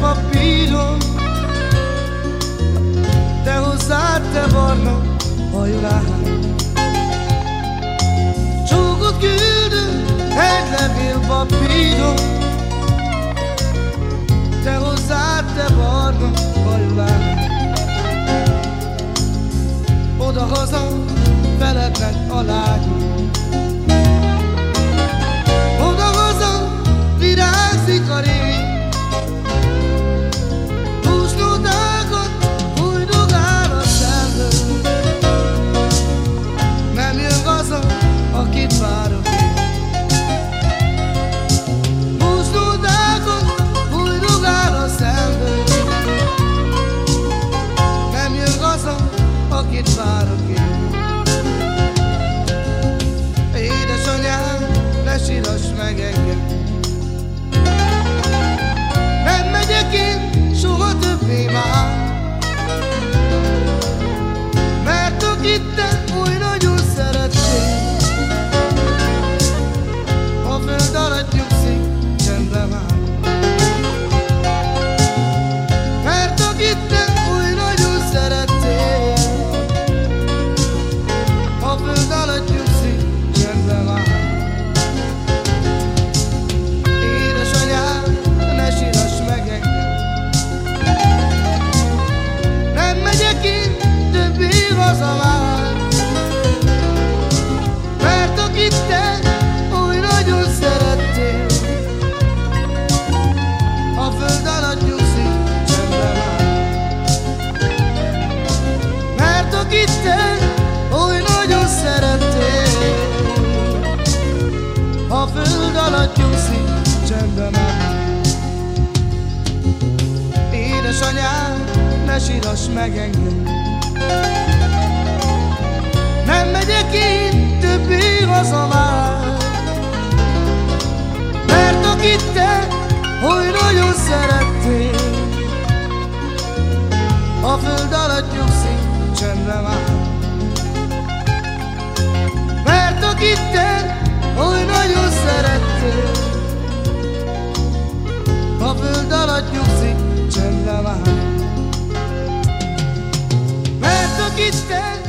papíron. De hozzád te barna hajlán Csókot küldő egy levél papíron. De hozzád te barna hajlán Oda-haza felednek a lányom silos megengedni. Alatt nyugszik csendben. Édesanyám, ne sírass meg engem, nem megyek én többé haza már, mert akit te oly nagyon szerettél, a föld alatt nyugszik csendben áll. Mert akit te oly nagyon szerettél A föld alatt nyugszik, csendben vár Mert akit te